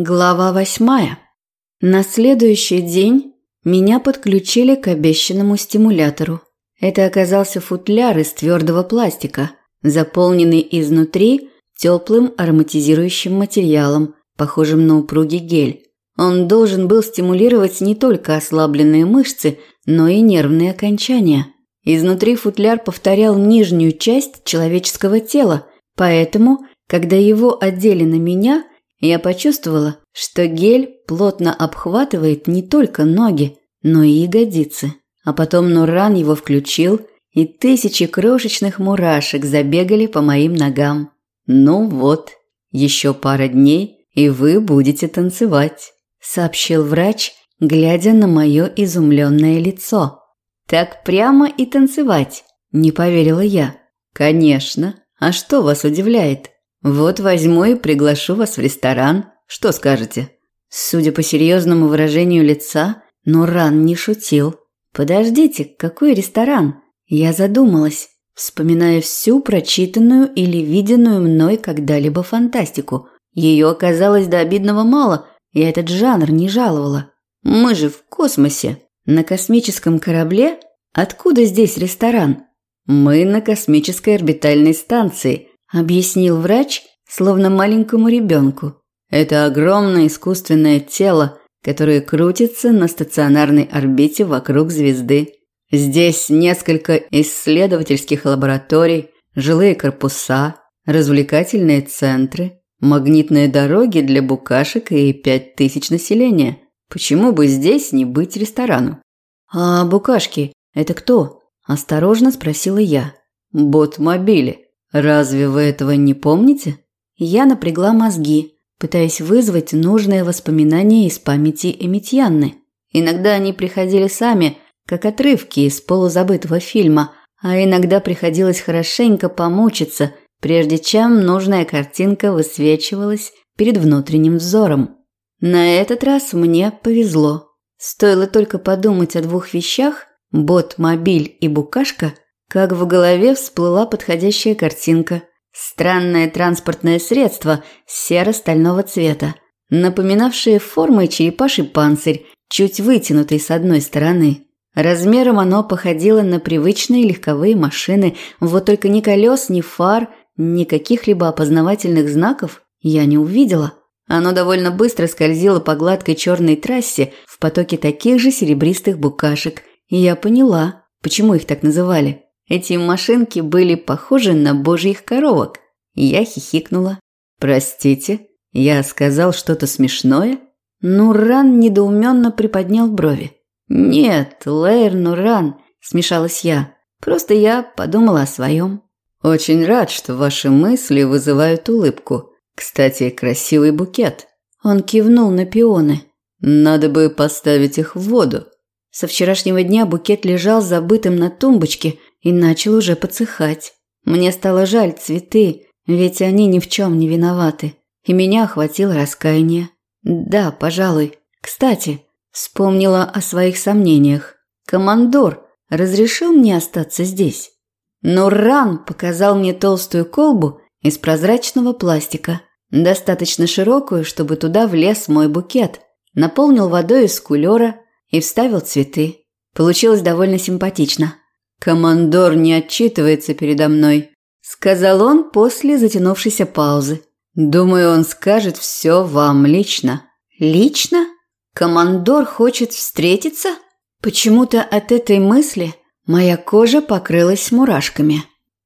Глава восьмая. На следующий день меня подключили к обещанному стимулятору. Это оказался футляр из твердого пластика, заполненный изнутри теплым ароматизирующим материалом, похожим на упругий гель. Он должен был стимулировать не только ослабленные мышцы, но и нервные окончания. Изнутри футляр повторял нижнюю часть человеческого тела, поэтому, когда его одели на меня – я почувствовала, что гель плотно обхватывает не только ноги, но и ягодицы. А потом Нуран его включил, и тысячи крошечных мурашек забегали по моим ногам. «Ну вот, еще пара дней, и вы будете танцевать», – сообщил врач, глядя на мое изумленное лицо. «Так прямо и танцевать?» – не поверила я. «Конечно. А что вас удивляет?» Вот возьму и приглашу вас в ресторан. Что скажете? Судя по серьезному выражению лица, Нуран не шутил. Подождите, какой ресторан? Я задумалась, вспоминая всю прочитанную или виденную мной когда-либо фантастику. Ее оказалось до обидного мало, я этот жанр не жаловала. Мы же в космосе, на космическом корабле. Откуда здесь ресторан? Мы на космической орбитальной станции, объяснил врач, словно маленькому ребенку. Это огромное искусственное тело, которое крутится на стационарной орбите вокруг звезды. Здесь несколько исследовательских лабораторий, жилые корпуса, развлекательные центры, магнитные дороги для букашек и пять тысяч населения. Почему бы здесь не быть ресторану? А букашки – это кто? Осторожно спросила я. Бот-мобили. Разве вы этого не помните? Я напрягла мозги, пытаясь вызвать нужные воспоминания из памяти Эмитьянны. Иногда они приходили сами, как отрывки из полузабытого фильма, а иногда приходилось хорошенько помучиться, прежде чем нужная картинка высвечивалась перед внутренним взором. На этот раз мне повезло. Стоило только подумать о двух вещах – бот-мобиль и букашка – как в голове всплыла подходящая картинка. Странное транспортное средство серо-стального цвета, напоминавшее формой черепаший панцирь, чуть вытянутый с одной стороны. Размером оно походило на привычные легковые машины, вот только ни колес, ни фар, ни каких-либо опознавательных знаков я не увидела. Оно довольно быстро скользило по гладкой черной трассе в потоке таких же серебристых букашек, и я поняла, почему их так называли. Эти машинки были похожи на божьих коровок. Я хихикнула. «Простите, я сказал что-то смешное?» Нуран недоуменно приподнял брови. «Нет, Лейр Нуран», – смешалась я. «Просто я подумала о своем». «Очень рад, что ваши мысли вызывают улыбку. Кстати, красивый букет». Он кивнул на пионы. «Надо бы поставить их в воду». Со вчерашнего дня букет лежал забытым на тумбочке – и начал уже подсыхать. Мне стало жаль цветы, ведь они ни в чем не виноваты. И меня охватило раскаяние. Да, пожалуй. Кстати, вспомнила о своих сомнениях. Командор разрешил мне остаться здесь. Но Ран показал мне толстую колбу из прозрачного пластика, достаточно широкую, чтобы туда влез мой букет. Наполнил водой из кулера и вставил цветы. Получилось довольно симпатично. «Командор не отчитывается передо мной», – сказал он после затянувшейся паузы. «Думаю, он скажет все вам лично». «Лично? Командор хочет встретиться?» Почему-то от этой мысли моя кожа покрылась мурашками.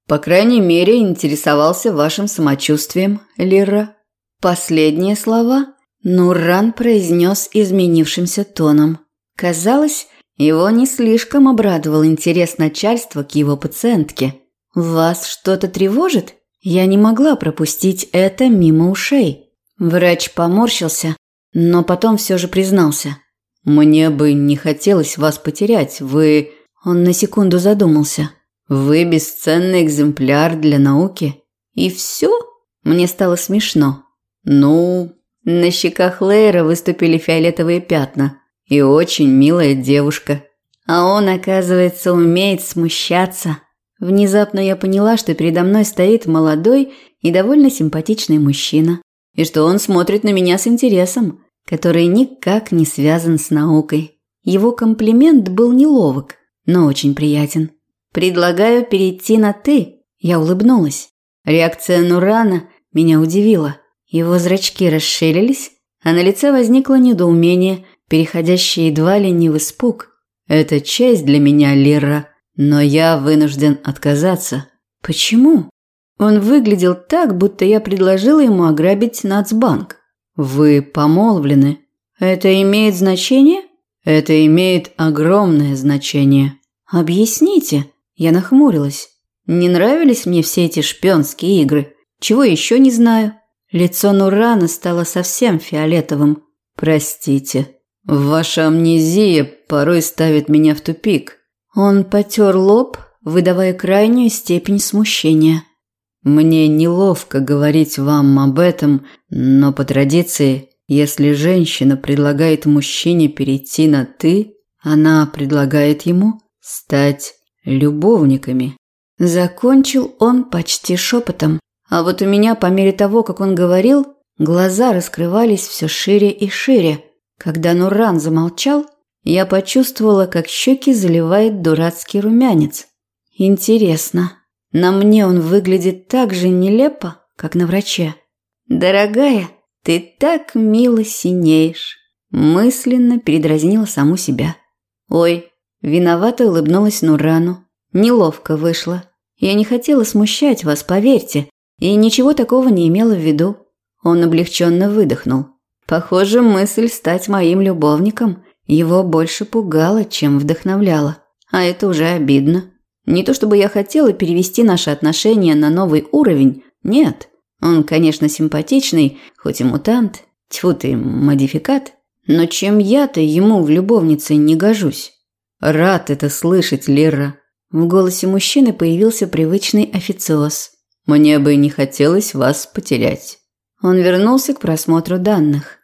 «По крайней мере, интересовался вашим самочувствием, Лира». Последние слова Нурран произнес изменившимся тоном. Казалось, его не слишком обрадовал интерес начальства к его пациентке. «Вас что-то тревожит?» Я не могла пропустить это мимо ушей. Врач поморщился, но потом все же признался. «Мне бы не хотелось вас потерять. Вы...» Он на секунду задумался. «Вы бесценный экземпляр для науки». «И все?» Мне стало смешно. «Ну...» На щеках Лейра выступили фиолетовые пятна и очень милая девушка. А он, оказывается, умеет смущаться. Внезапно я поняла, что передо мной стоит молодой и довольно симпатичный мужчина. и что он смотрит на меня с интересом, который никак не связан с наукой. Его комплимент был неловок, но очень приятен. «Предлагаю перейти на «ты», – я улыбнулась. Реакция Нурана меня удивила. Его зрачки расширились, а на лице возникло недоумение, переходящее едва ли не в испуг. «Это честь для меня, Лира, но я вынужден отказаться». «Почему?» Он выглядел так, будто я предложила ему ограбить Нацбанк. «Вы помолвлены. Это имеет значение?» «Это имеет огромное значение». «Объясните». Я нахмурилась. Не нравились мне все эти шпионские игры. Чего еще не знаю. Лицо Нурана стало совсем фиолетовым. Простите. Ваша амнезия порой ставит меня в тупик. Он потер лоб, выдавая крайнюю степень смущения. Мне неловко говорить вам об этом, но по традиции, если женщина предлагает мужчине перейти на «ты», она предлагает ему стать любовниками. Закончил он почти шепотом, а вот у меня по мере того, как он говорил, глаза раскрывались все шире и шире. Когда Нуран замолчал, я почувствовала, как щеки заливает дурацкий румянец. Интересно, на мне он выглядит так же нелепо, как на враче. «Дорогая, ты так мило синеешь», – мысленно передразнила саму себя. «Ой, виновато улыбнулась Нурану. Неловко вышло. Я не хотела смущать вас, поверьте, и ничего такого не имела в виду». Он облегченно выдохнул. Похоже, мысль стать моим любовником его больше пугала, чем вдохновляла. А это уже обидно. Не то чтобы я хотела перевести наши отношения на новый уровень, нет. Он, конечно, симпатичный, хоть и мутант, тьфу ты, модификат, но чем я-то ему в любовнице не гожусь? Рад это слышать, Лера. В голосе мужчины появился привычный официоз. Мне бы не хотелось вас потерять. Он вернулся к просмотру данных.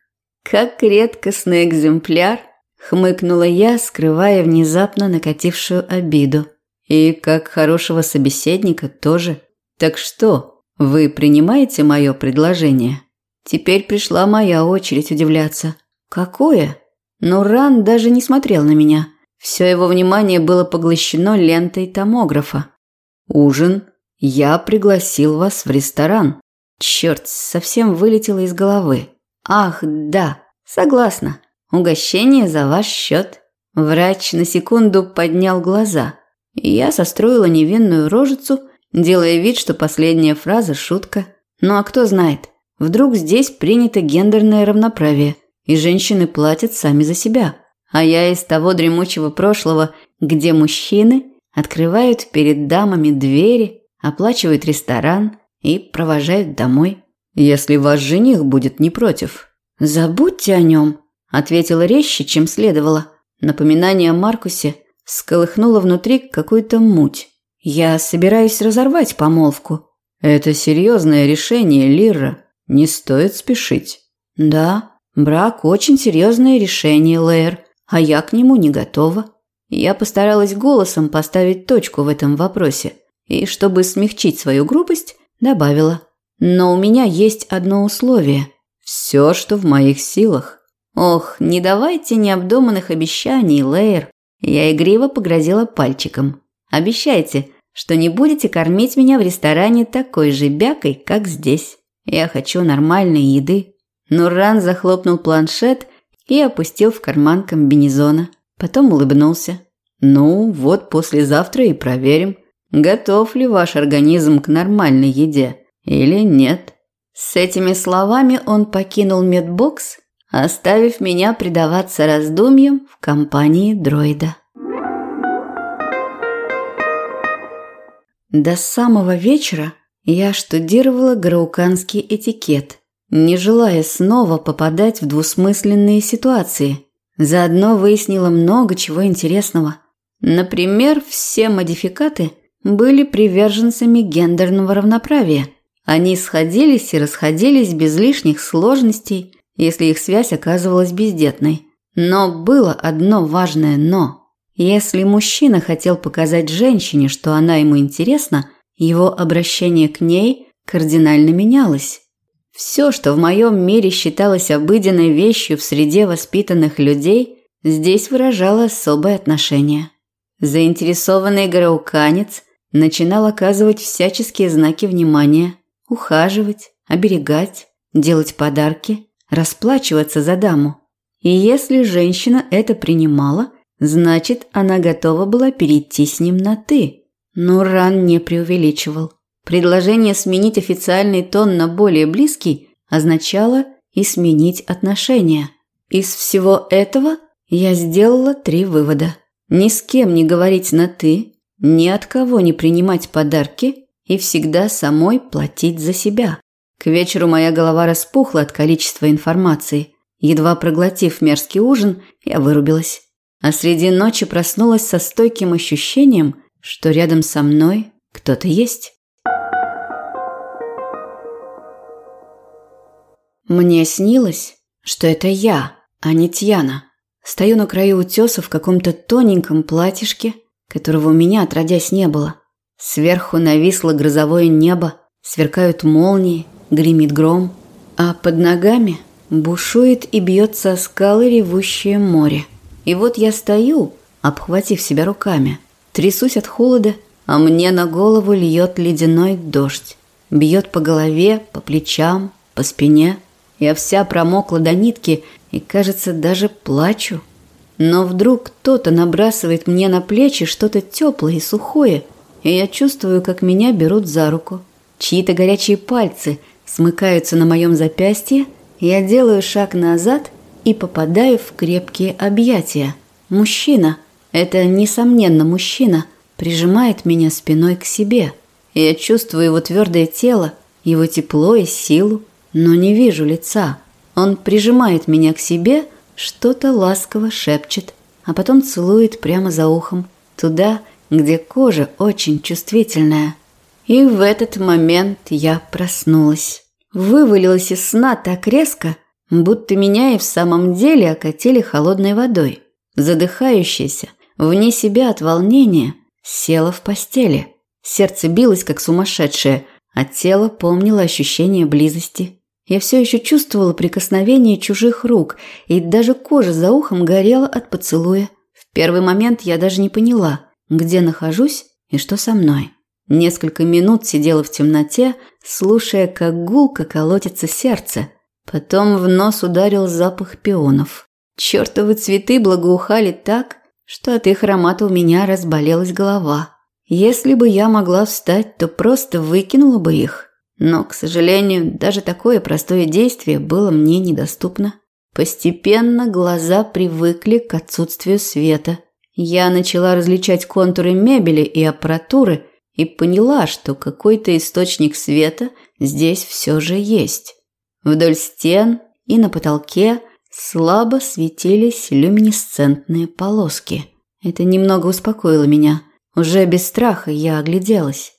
Как редкостный экземпляр, хмыкнула я, скрывая внезапно накатившую обиду. И как хорошего собеседника тоже. Так что, вы принимаете мое предложение? Теперь пришла моя очередь удивляться. Какое? Но Ран даже не смотрел на меня. Все его внимание было поглощено лентой томографа. Ужин. Я пригласил вас в ресторан. Черт, совсем вылетело из головы. Ах, да, согласна. Угощение за ваш счет. Врач на секунду поднял глаза. Я состроила невинную рожицу, делая вид, что последняя фраза – шутка. Ну а кто знает, вдруг здесь принято гендерное равноправие, и женщины платят сами за себя. А я из того дремучего прошлого, где мужчины открывают перед дамами двери, оплачивают ресторан и провожают домой. Если ваш жених будет не против. Забудьте о нем, ответила резче, чем следовало. Напоминание о Маркусе – сколыхнула внутри какую-то муть. Я собираюсь разорвать помолвку. Это серьезное решение, Лира. Не стоит спешить. Да, брак очень серьезное решение, Лэр, а я к нему не готова. Я постаралась голосом поставить точку в этом вопросе и, чтобы смягчить свою грубость, добавила. Но у меня есть одно условие. Все, что в моих силах. Ох, не давайте необдуманных обещаний, Лэйр. Я игриво погрозила пальчиком. «Обещайте, что не будете кормить меня в ресторане такой же бякой, как здесь. Я хочу нормальной еды». Нурран захлопнул планшет и опустил в карман комбинезона. Потом улыбнулся. «Ну, вот послезавтра и проверим, готов ли ваш организм к нормальной еде или нет». С этими словами он покинул медбокс оставив меня предаваться раздумьям в компании дроида. До самого вечера я штудировала грауканский этикет, не желая снова попадать в двусмысленные ситуации. Заодно выяснила много чего интересного. Например, все модификаты были приверженцами гендерного равноправия. Они сходились и расходились без лишних сложностей – если их связь оказывалась бездетной. Но было одно важное «но». Если мужчина хотел показать женщине, что она ему интересна, его обращение к ней кардинально менялось. Все, что в моем мире считалось обыденной вещью в среде воспитанных людей, здесь выражало особое отношение. Заинтересованный грауканец начинал оказывать всяческие знаки внимания, ухаживать, оберегать, делать подарки, расплачиваться за даму. И если женщина это принимала, значит, она готова была перейти с ним на «ты». Но Ран не преувеличивал. Предложение сменить официальный тон на более близкий означало и сменить отношения. Из всего этого я сделала три вывода. Ни с кем не говорить на «ты», ни от кого не принимать подарки и всегда самой платить за себя. К вечеру моя голова распухла от количества информации. Едва проглотив мерзкий ужин, я вырубилась. А среди ночи проснулась со стойким ощущением, что рядом со мной кто-то есть. Мне снилось, что это я, а не Тьяна. Стою на краю утеса в каком-то тоненьком платьишке, которого у меня отродясь не было. Сверху нависло грозовое небо, сверкают молнии, гремит гром, а под ногами бушует и бьется о скалы ревущее море. И вот я стою, обхватив себя руками, трясусь от холода, а мне на голову льет ледяной дождь. Бьет по голове, по плечам, по спине. Я вся промокла до нитки и, кажется, даже плачу. Но вдруг кто-то набрасывает мне на плечи что-то теплое и сухое, и я чувствую, как меня берут за руку. Чьи-то горячие пальцы смыкаются на моем запястье, я делаю шаг назад и попадаю в крепкие объятия. Мужчина, это несомненно мужчина, прижимает меня спиной к себе. Я чувствую его твердое тело, его тепло и силу, но не вижу лица. Он прижимает меня к себе, что-то ласково шепчет, а потом целует прямо за ухом, туда, где кожа очень чувствительная. И в этот момент я проснулась. Вывалилась из сна так резко, будто меня и в самом деле окатили холодной водой. Задыхающаяся, вне себя от волнения, села в постели. Сердце билось, как сумасшедшее, а тело помнило ощущение близости. Я все еще чувствовала прикосновение чужих рук, и даже кожа за ухом горела от поцелуя. В первый момент я даже не поняла, где нахожусь и что со мной. Несколько минут сидела в темноте, слушая, как гулко колотится сердце. Потом в нос ударил запах пионов. Чёртовы цветы благоухали так, что от их аромата у меня разболелась голова. Если бы я могла встать, то просто выкинула бы их. Но, к сожалению, даже такое простое действие было мне недоступно. Постепенно глаза привыкли к отсутствию света. Я начала различать контуры мебели и аппаратуры – и поняла, что какой-то источник света здесь все же есть. Вдоль стен и на потолке слабо светились люминесцентные полоски. Это немного успокоило меня. Уже без страха я огляделась.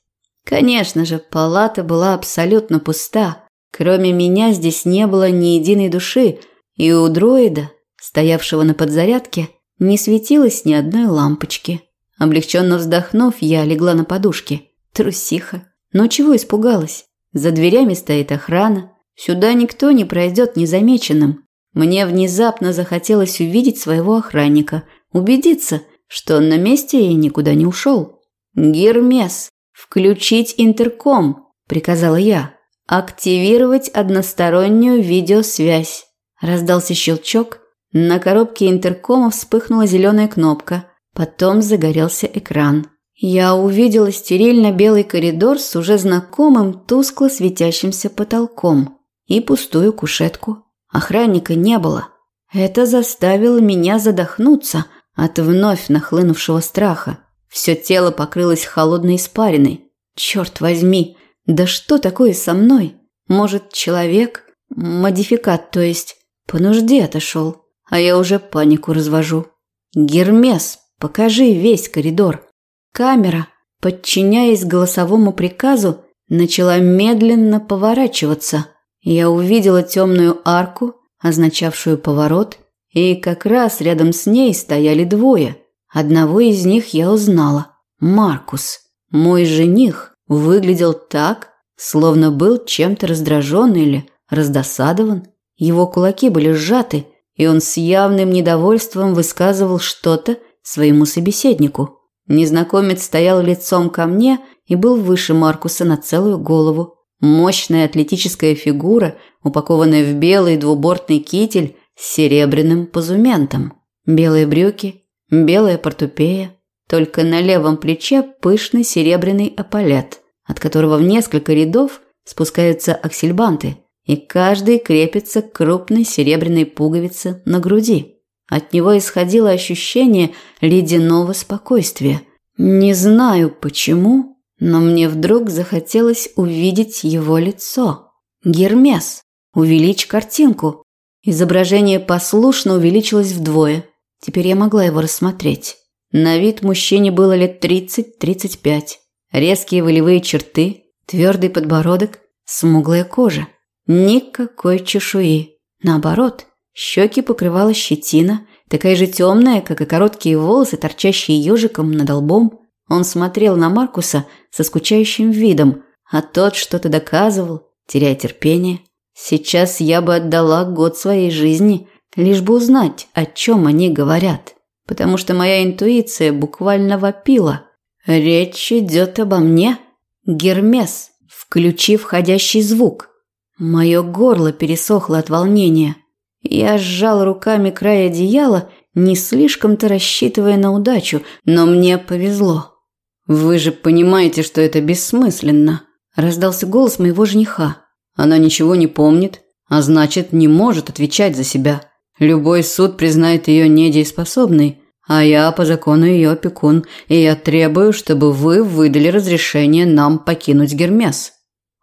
Конечно же, палата была абсолютно пуста. Кроме меня здесь не было ни единой души, и у дроида, стоявшего на подзарядке, не светилось ни одной лампочки. Облегченно вздохнув, я легла на подушке. Трусиха. Но чего испугалась? За дверями стоит охрана. Сюда никто не пройдет незамеченным. Мне внезапно захотелось увидеть своего охранника, убедиться, что он на месте и никуда не ушел. «Гермес, включить интерком», – приказала я. «Активировать одностороннюю видеосвязь». Раздался щелчок. На коробке интеркома вспыхнула зеленая кнопка. Потом загорелся экран. Я увидела стерильно-белый коридор с уже знакомым тускло светящимся потолком и пустую кушетку. Охранника не было. Это заставило меня задохнуться от вновь нахлынувшего страха. Все тело покрылось холодной испариной. Черт возьми, да что такое со мной? Может, человек, модификат, то есть, по нужде отошел, а я уже панику развожу. Гермес, Покажи весь коридор. Камера, подчиняясь голосовому приказу, начала медленно поворачиваться. Я увидела темную арку, означавшую поворот, и как раз рядом с ней стояли двое. Одного из них я узнала. Маркус. Мой жених выглядел так, словно был чем-то раздражен или раздосадован. Его кулаки были сжаты, и он с явным недовольством высказывал что-то своему собеседнику. Незнакомец стоял лицом ко мне и был выше Маркуса на целую голову. Мощная атлетическая фигура, упакованная в белый двубортный китель с серебряным позументом. Белые брюки, белая портупея, только на левом плече пышный серебряный эполет, от которого в несколько рядов спускаются аксельбанты, и каждый крепится к крупной серебряной пуговице на груди. От него исходило ощущение ледяного спокойствия. Не знаю почему, но мне вдруг захотелось увидеть его лицо. Гермес, увеличь картинку. Изображение послушно увеличилось вдвое. Теперь я могла его рассмотреть. На вид мужчине было лет 30-35. Резкие волевые черты, твердый подбородок, смуглая кожа. Никакой чешуи. Наоборот, щеки покрывала щетина, такая же темная, как и короткие волосы, торчащие ежиком над лбом. Он смотрел на Маркуса со скучающим видом, а тот что-то доказывал, теряя терпение. Сейчас я бы отдала год своей жизни, лишь бы узнать, о чем они говорят, потому что моя интуиция буквально вопила. Речь идет обо мне. Гермес, включи входящий звук. Мое горло пересохло от волнения. Я сжал руками край одеяла, не слишком-то рассчитывая на удачу, но мне повезло. «Вы же понимаете, что это бессмысленно», – раздался голос моего жениха. «Она ничего не помнит, а значит, не может отвечать за себя. Любой суд признает ее недееспособной, а я по закону ее опекун, и я требую, чтобы вы выдали разрешение нам покинуть Гермес».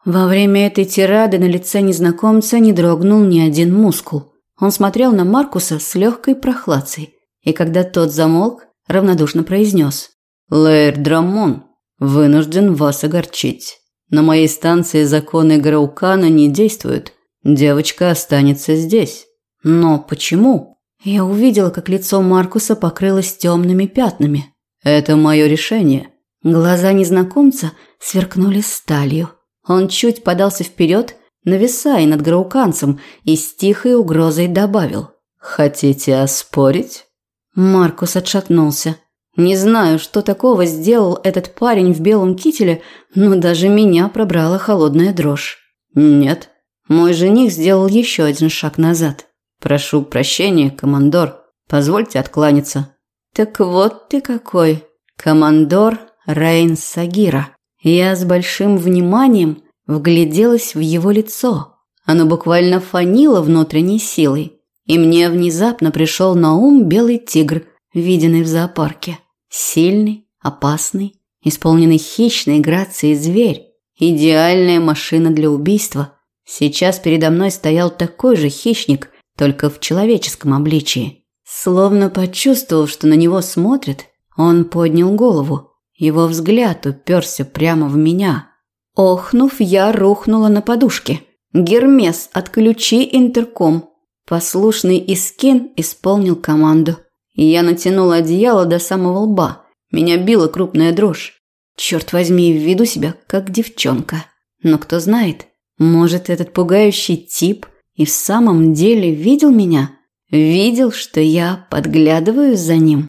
Во время этой тирады на лице незнакомца не дрогнул ни один мускул. Он смотрел на Маркуса с легкой прохладцей, и когда тот замолк, равнодушно произнес. Лэйр Драмон, вынужден вас огорчить. На моей станции законы Граукана не действуют. Девочка останется здесь. Но почему? Я увидела, как лицо Маркуса покрылось темными пятнами. Это мое решение. Глаза незнакомца сверкнули сталью. Он чуть подался вперед, нависая над грауканцем, и с тихой угрозой добавил. «Хотите оспорить?» Маркус отшатнулся. Не знаю, что такого сделал этот парень в белом кителе, но даже меня пробрала холодная дрожь. Нет. Мой жених сделал еще один шаг назад. Прошу прощения, командор. Позвольте откланяться. Так вот ты какой. Командор Рейн Сагира. Я с большим вниманием вгляделась в его лицо. Оно буквально фанило внутренней силой. И мне внезапно пришел на ум белый тигр, виденный в зоопарке. Сильный, опасный, исполненный хищной грацией зверь. Идеальная машина для убийства. Сейчас передо мной стоял такой же хищник, только в человеческом обличии. Словно почувствовав, что на него смотрят, он поднял голову. Его взгляд уперся прямо в меня. Охнув, я рухнула на подушке. «Гермес, отключи интерком». Послушный Искин исполнил команду. Я натянула одеяло до самого лба. Меня била крупная дрожь. Черт возьми, веду себя как девчонка. Но кто знает, может, этот пугающий тип и в самом деле видел меня? Видел, что я подглядываю за ним?